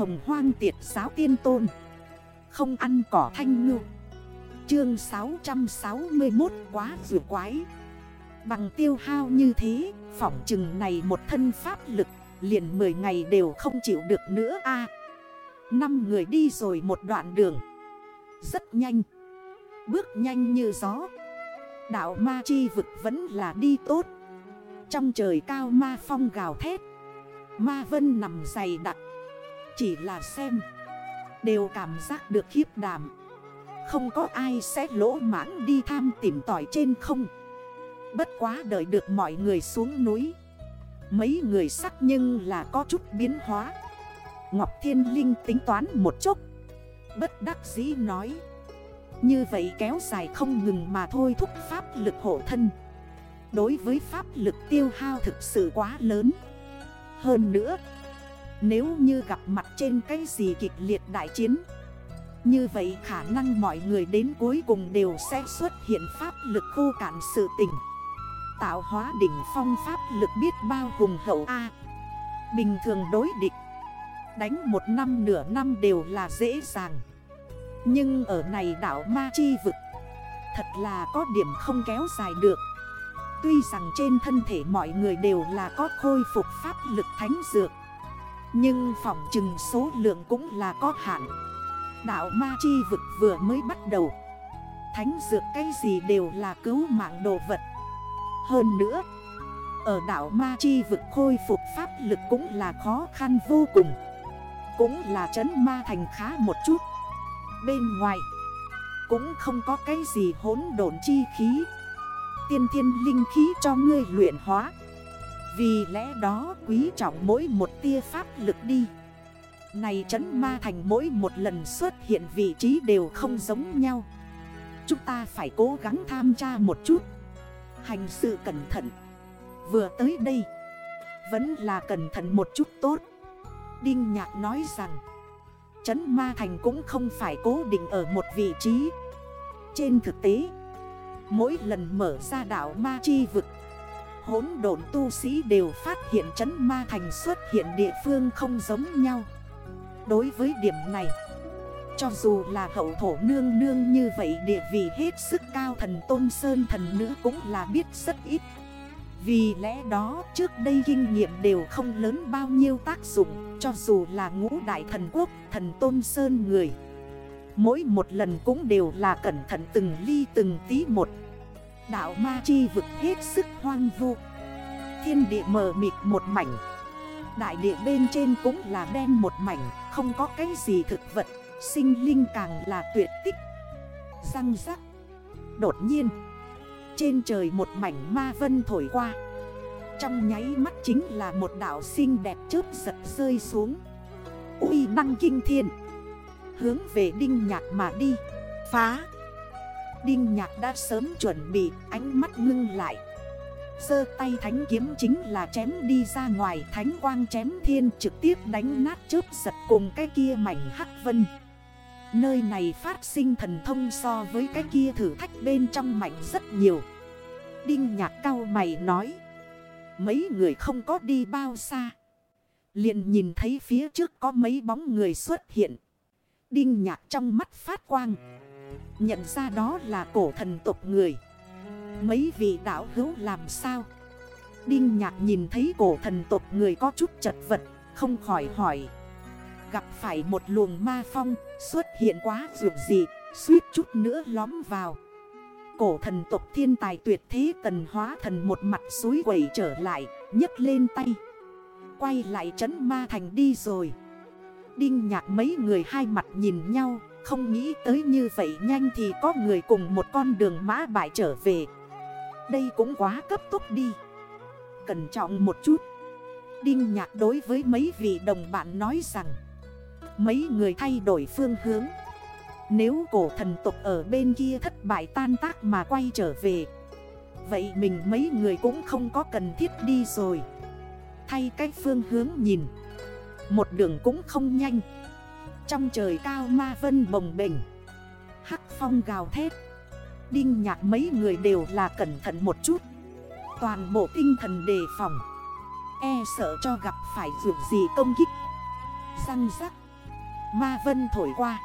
hồng hoang tiệt giáo tiên tôn. Không ăn cỏ thanh ngư. Chương 661 quá vừa quái. Bằng tiêu hao như thế, Phỏng chừng này một thân pháp lực, Liền 10 ngày đều không chịu được nữa a. Năm người đi rồi một đoạn đường. Rất nhanh. Bước nhanh như gió. Đạo ma chi vực vẫn là đi tốt. Trong trời cao ma phong gào thét. Ma vân nằm dày đặc. Chỉ là xem. Đều cảm giác được khiếp đảm. Không có ai sẽ lỗ mãng đi tham tìm tỏi trên không. Bất quá đợi được mọi người xuống núi. Mấy người sắc nhưng là có chút biến hóa. Ngọc Thiên Linh tính toán một chút. Bất đắc dĩ nói. Như vậy kéo dài không ngừng mà thôi thúc pháp lực hộ thân. Đối với pháp lực tiêu hao thực sự quá lớn. Hơn nữa nếu như gặp mặt trên cái gì kịch liệt đại chiến, Như vậy khả năng mọi người đến cuối cùng đều sẽ xuất hiện pháp lực khô cạn sự tình. Tạo hóa đỉnh phong pháp lực biết bao hùng hậu A. Bình thường đối địch, Đánh một năm nửa năm đều là dễ dàng. Nhưng ở này đảo Ma Chi vực, Thật là có điểm không kéo dài được. Tuy rằng trên thân thể mọi người đều là có khôi phục pháp lực thánh dược nhưng phỏng chừng số lượng cũng là có hạn. Đạo Ma Chi vực vừa mới bắt đầu. Thánh dược cái gì đều là cứu mạng đồ vật. Hơn nữa, Ở đảo Ma Chi vực khôi phục pháp lực cũng là khó khăn vô cùng. Cũng là chấn ma thành khá một chút. Bên ngoài, Cũng không có cái gì hỗn độn chi khí. Tiên thiên linh khí cho ngươi luyện hóa. Vì lẽ đó quý trọng mỗi một tia pháp lực đi. Này trấn ma thành mỗi một lần xuất hiện vị trí đều không giống nhau. Chúng ta phải cố gắng tham tra một chút. Hành sự cẩn thận. Vừa tới đây, Vẫn là cẩn thận một chút tốt. Đinh Nhạc nói rằng Trấn Ma Thành cũng không phải cố định ở một vị trí. Trên thực tế, Mỗi lần mở ra đảo Ma Chi vực Hốn độn tu sĩ đều phát hiện chấn Ma Thành xuất hiện địa phương không giống nhau. Đối với điểm này Cho dù là hậu thổ nương nương như vậy địa vị hết sức cao thần tôn sơn thần nữ cũng là biết rất ít. Vì lẽ đó trước đây kinh nghiệm đều không lớn bao nhiêu tác dụng Cho dù là ngũ đại thần quốc, thần tôn sơn người. Mỗi một lần cũng đều là cẩn thận từng ly từng tí một. Đạo ma chi vực hết sức hoang vu. Thiên địa mờ mịt một mảnh. Đại địa bên trên cũng là đen một mảnh, Không có cái gì thực vật. Sinh linh càng là tuyệt tích. Răng rắc. Đột nhiên, trên trời một mảnh ma vân thổi qua. Trong nháy mắt chính là một đảo xinh đẹp chớp giật rơi xuống. Uy năng kinh thiên. Hướng về đinh nhạc mà đi. Phá. Đinh nhạc đã sớm chuẩn bị, ánh mắt ngưng lại. Sơ tay thánh kiếm chính là chém đi ra ngoài, Thánh quang chém thiên trực tiếp đánh nát chớp giật cùng cái kia mảnh hắc vân. Nơi này phát sinh thần thông so với cái kia thử thách bên trong mạnh rất nhiều. Đinh nhạc cao mày nói, Mấy người không có đi bao xa. Liền nhìn thấy phía trước có mấy bóng người xuất hiện. Đinh nhạc trong mắt phát quang Nhận ra đó là cổ thần tộc người. Mấy vị đảo hữu làm sao? Đinh nhạc nhìn thấy cổ thần tộc người có chút chật vật, Không khỏi hỏi. Gặp phải một luồng ma phong, Xuất hiện quá dường gì, Suýt chút nữa lóm vào. Cổ thần tộc thiên tài tuyệt thế tần hóa thần một mặt suối quẩy trở lại, nhấc lên tay. Quay lại trấn ma thành đi rồi. Đinh nhạc mấy người hai mặt nhìn nhau không nghĩ tới như vậy nhanh thì có người cùng một con đường mã bại trở về. Đây cũng quá cấp tốc đi. Cẩn trọng một chút. Đinh nhạc đối với mấy vị đồng bạn nói rằng, Mấy người thay đổi phương hướng. Nếu cổ thần tục ở bên kia thất bại tan tác mà quay trở về, Vậy mình mấy người cũng không có cần thiết đi rồi. Thay cách phương hướng nhìn, Một đường cũng không nhanh. Trong trời cao ma vân bồng bềnh. Hắc phong gào thét. Đinh nhạc mấy người đều là cẩn thận một chút. Toàn bộ tinh thần đề phòng. E sợ cho gặp phải vượt gì công kích. Răng rắc. Ma vân thổi qua.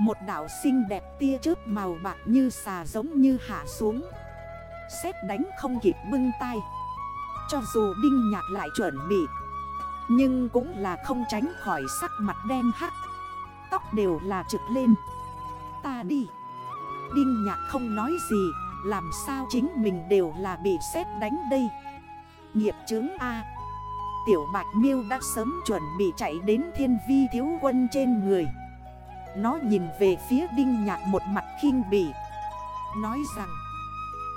Một đảo xinh đẹp tia chớp màu bạc như xà giống như hạ xuống. Xét đánh không kịp bưng tay. Cho dù đinh nhạc lại chuẩn bị. Nhưng cũng là không tránh khỏi sắc mặt đen hắc đều là trực lên. Ta đi. Đinh nhạc không nói gì, Làm sao chính mình đều là bị xét đánh đây? Nghiệp chướng A. Tiểu Bạch Miêu đã sớm chuẩn bị chạy đến thiên vi thiếu quân trên người. Nó nhìn về phía Đinh Nhạc một mặt khinh bỉ. Nói rằng,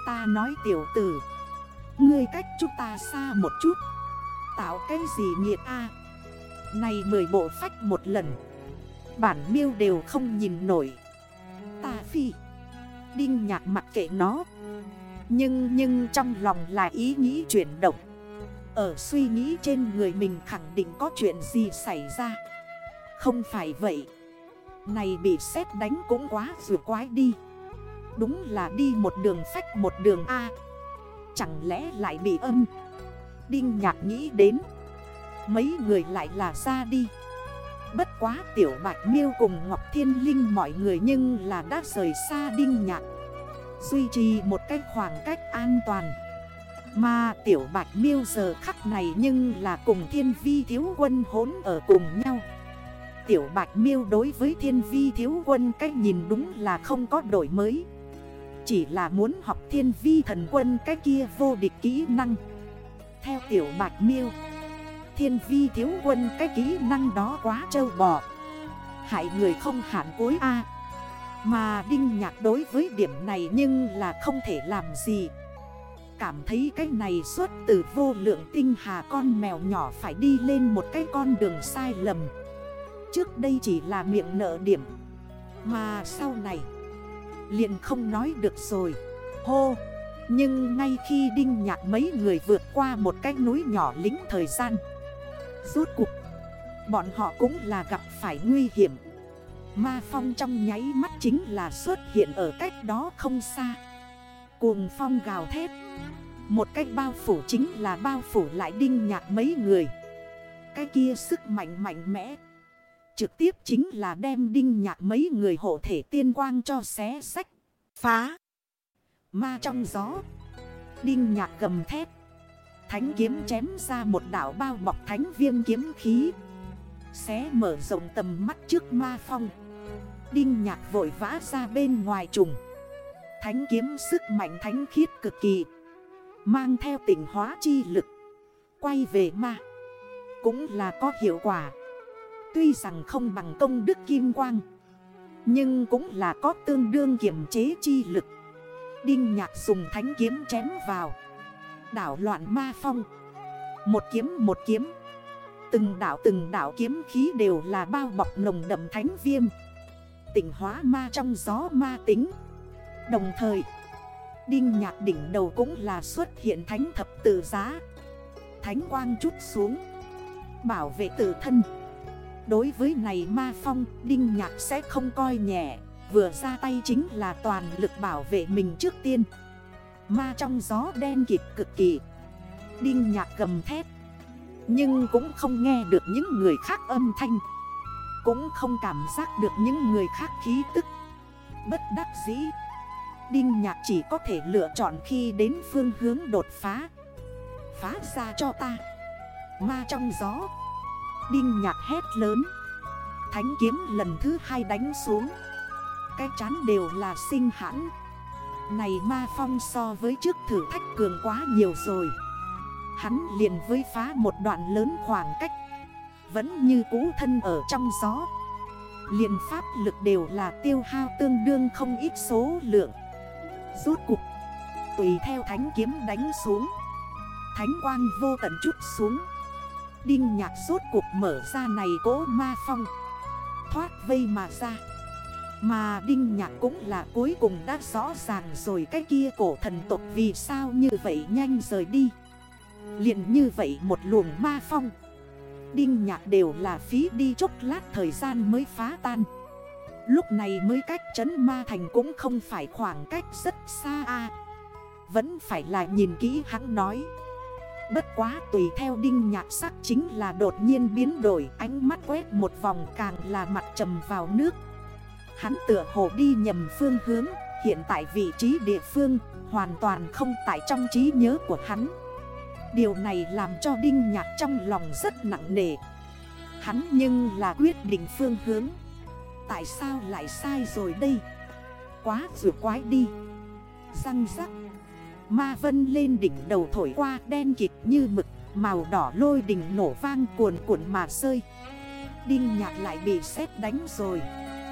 Ta nói tiểu tử, Ngươi cách chúng ta xa một chút. Tạo cái gì nghiệt a? Này mười bộ phách một lần. Bản miêu đều không nhìn nổi. Ta phi. Đinh nhạc mặc kệ nó. Nhưng nhưng trong lòng là ý nghĩ chuyển động. Ở suy nghĩ trên người mình khẳng định có chuyện gì xảy ra. Không phải vậy. Này bị sét đánh cũng quá rửa quái đi. Đúng là đi một đường phách một đường A. Chẳng lẽ lại bị âm? Đinh nhạc nghĩ đến. Mấy người lại là ra đi. Bất quá tiểu bạch miêu cùng Ngọc Thiên Linh mọi người nhưng là đã rời xa đinh nhạc. Duy trì một cái khoảng cách an toàn. Mà tiểu bạch miêu giờ khắc này nhưng là cùng thiên vi thiếu quân hốn ở cùng nhau. Tiểu bạch miêu đối với thiên vi thiếu quân cách nhìn đúng là không có đổi mới. Chỉ là muốn học thiên vi thần quân cái kia vô địch kỹ năng. Theo tiểu bạch miêu Thiên vi thiếu quân, cái kỹ năng đó quá trâu bò. Hại người không hạn cuối A. Mà Đinh Nhạc đối với điểm này nhưng là không thể làm gì. Cảm thấy cái này xuất từ vô lượng tinh hà con mèo nhỏ phải đi lên một cái con đường sai lầm. Trước đây chỉ là miệng nợ điểm. Mà sau này, liền không nói được rồi. Hô, Nhưng ngay khi đinh nhạc mấy người vượt qua một cái núi nhỏ lính thời gian Rốt cuộc, Bọn họ cũng là gặp phải nguy hiểm Ma phong trong nháy mắt chính là xuất hiện ở cách đó không xa Cuồng phong gào thét Một cách bao phủ chính là bao phủ lại đinh nhạc mấy người Cái kia sức mạnh mạnh mẽ Trực tiếp chính là đem đinh nhạc mấy người hộ thể tiên quang cho xé sách. Phá. Ma trong gió. Đinh nhạc gầm thét. Thánh kiếm chém ra một đảo bao bọc thánh viêm kiếm khí. Xé mở rộng tầm mắt trước ma phong. Đinh nhạc vội vã ra bên ngoài trùng. Thánh kiếm sức mạnh thánh khiết cực kỳ. Mang theo tình hóa chi lực. Quay về ma. Cũng là có hiệu quả. Tuy rằng không bằng công đức kim quang, Nhưng cũng là có tương đương kiểm chế chi lực Đinh nhạc dùng thánh kiếm chém vào Đảo loạn ma phong. Một kiếm một kiếm. Từng đảo từng đảo kiếm khí đều là bao bọc nồng đậm thánh viêm. Tỉnh hóa ma trong gió ma tính. Đồng thời Đinh nhạc đỉnh đầu cũng là xuất hiện thánh thập tự giá. Thánh quang chút xuống Bảo vệ tự thân. Đối với này ma phong, Đinh Nhạc sẽ không coi nhẹ. Vừa ra tay chính là toàn lực bảo vệ mình trước tiên. Ma trong gió đen kịp cực kỳ. Đinh Nhạc gầm thét. Nhưng cũng không nghe được những người khác âm thanh. Cũng không cảm giác được những người khác khí tức. Bất đắc dĩ. Đinh Nhạc chỉ có thể lựa chọn khi đến phương hướng đột phá. Phá ra cho ta. Ma trong gió. Đinh nhạc hét lớn. Thánh kiếm lần thứ hai đánh xuống. Cái chán đều là sinh hãn. Này ma phong so với trước thử thách cường quá nhiều rồi. Hắn liền với phá một đoạn lớn khoảng cách. Vẫn như cũ thân ở trong gió. Liền pháp lực đều là tiêu hao tương đương không ít số lượng. Rốt cục Tùy theo thánh kiếm đánh xuống. Thánh quang vô tận chút xuống. Đinh nhạc rốt cuộc mở ra này cố ma phong. Thoát vây mà ra. Mà Đinh Nhạc cũng là cuối cùng đã rõ ràng rồi cái kia cổ thần tộc vì sao như vậy nhanh rời đi. Liền như vậy một luồng ma phong. Đinh Nhạc đều là phí đi chốc lát thời gian mới phá tan. Lúc này mới cách chấn ma thành cũng không phải khoảng cách rất xa a. Vẫn phải là nhìn kỹ hắn nói. Bất quá tùy theo đinh nhạc sắc chính là đột nhiên biến đổi, Ánh mắt quét một vòng càng là mặt trầm vào nước. Hắn tựa hồ đi nhầm phương hướng, Hiện tại vị trí địa phương, hoàn toàn không tại trong trí nhớ của hắn. Điều này làm cho Đinh Nhạc trong lòng rất nặng nề. Hắn nhưng là quyết định phương hướng. Tại sao lại sai rồi đây? Quá rửa quái đi. Răng rắc. Ma vân lên đỉnh đầu thổi qua đen kịt như mực, Màu đỏ lôi đỉnh nổ vang cuồn cuộn mà rơi. Đinh nhạc lại bị sét đánh rồi.